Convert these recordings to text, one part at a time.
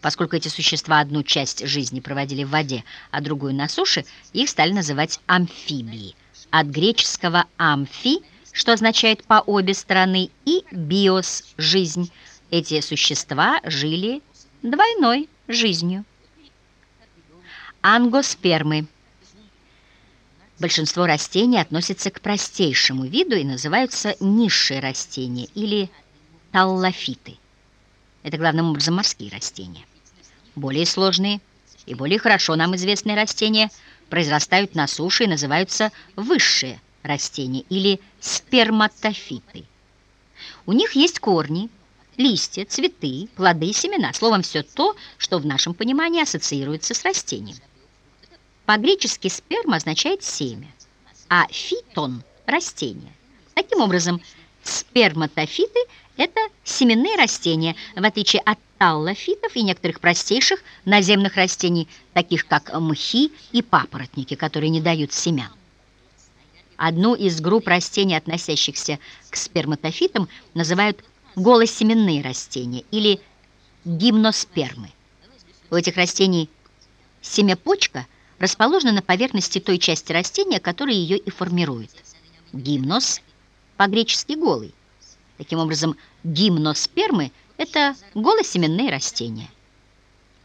Поскольку эти существа одну часть жизни проводили в воде, а другую на суше, их стали называть амфибии. От греческого «амфи», что означает «по обе стороны», и «биос» — «жизнь». Эти существа жили двойной жизнью. Ангоспермы. Большинство растений относятся к простейшему виду и называются низшие растения или таллофиты. Это главным образом морские растения. Более сложные и более хорошо нам известные растения произрастают на суше и называются высшие растения или сперматофиты. У них есть корни, листья, цветы, плоды, семена. Словом, все то, что в нашем понимании ассоциируется с растением. По-гречески сперма означает семя, а фитон – растение. Таким образом, сперматофиты – это семенные растения, в отличие от таллофитов и некоторых простейших наземных растений, таких как мхи и папоротники, которые не дают семян. Одну из групп растений, относящихся к сперматофитам, называют голосеменные растения или гимноспермы. У этих растений семяпочка расположена на поверхности той части растения, которая ее и формирует. Гимнос по-гречески «голый». Таким образом, гимноспермы – это голосеменные растения.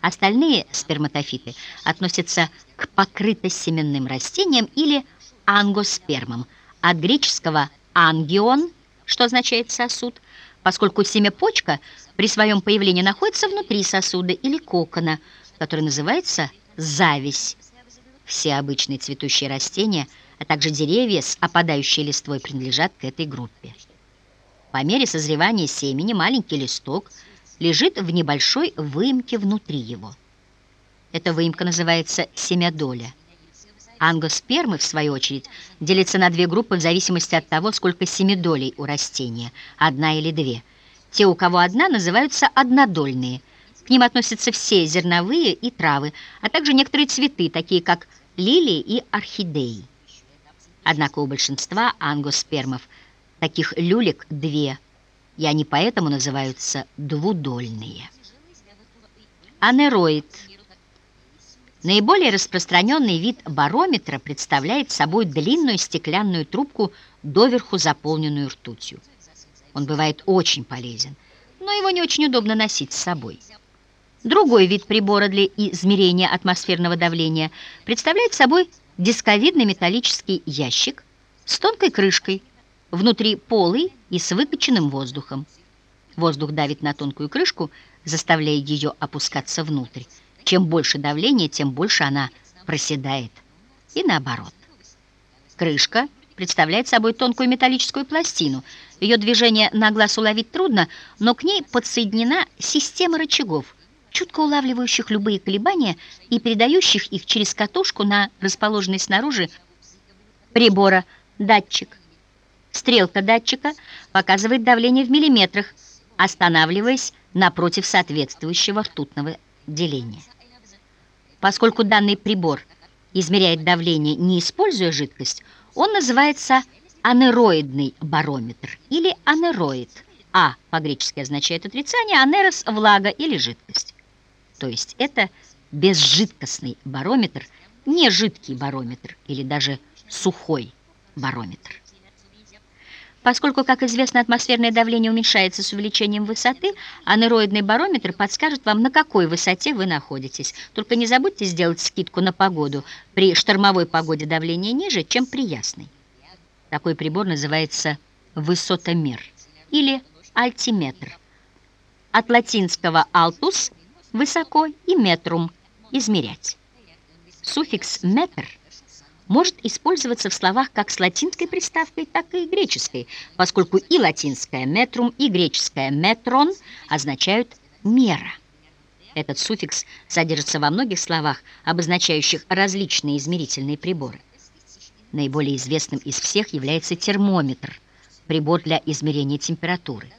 Остальные сперматофиты относятся к покрытосеменным растениям или ангоспермам, от греческого «ангион», что означает «сосуд», поскольку семя-почка при своем появлении находится внутри сосуда или кокона, который называется зависть. Все обычные цветущие растения, а также деревья с опадающей листвой принадлежат к этой группе. По мере созревания семени маленький листок лежит в небольшой выемке внутри его. Эта выемка называется семядоля. Ангоспермы, в свою очередь, делятся на две группы в зависимости от того, сколько семидолей у растения, одна или две. Те, у кого одна, называются однодольные. К ним относятся все зерновые и травы, а также некоторые цветы, такие как лилии и орхидеи. Однако у большинства ангоспермов таких люлек две, и они поэтому называются двудольные. Анероид – Наиболее распространенный вид барометра представляет собой длинную стеклянную трубку, доверху заполненную ртутью. Он бывает очень полезен, но его не очень удобно носить с собой. Другой вид прибора для измерения атмосферного давления представляет собой дисковидный металлический ящик с тонкой крышкой, внутри полый и с выкачанным воздухом. Воздух давит на тонкую крышку, заставляя ее опускаться внутрь. Чем больше давление, тем больше она проседает. И наоборот. Крышка представляет собой тонкую металлическую пластину. Ее движение на глаз уловить трудно, но к ней подсоединена система рычагов, чутко улавливающих любые колебания и передающих их через катушку на расположенный снаружи прибора датчик. Стрелка датчика показывает давление в миллиметрах, останавливаясь напротив соответствующего ртутного деления. Поскольку данный прибор измеряет давление, не используя жидкость, он называется анероидный барометр или анероид. А по-гречески означает отрицание, анерос – влага или жидкость. То есть это безжидкостный барометр, не жидкий барометр или даже сухой барометр. Поскольку, как известно, атмосферное давление уменьшается с увеличением высоты, анероидный барометр подскажет вам, на какой высоте вы находитесь. Только не забудьте сделать скидку на погоду. При штормовой погоде давление ниже, чем при ясной. Такой прибор называется высотомер или альтиметр. От латинского «altus» – «высоко» и «метрум» – «измерять». Суффикс «метр» – может использоваться в словах как с латинской приставкой, так и греческой, поскольку и латинское «метрум», и греческое «метрон» означают «мера». Этот суффикс содержится во многих словах, обозначающих различные измерительные приборы. Наиболее известным из всех является термометр, прибор для измерения температуры.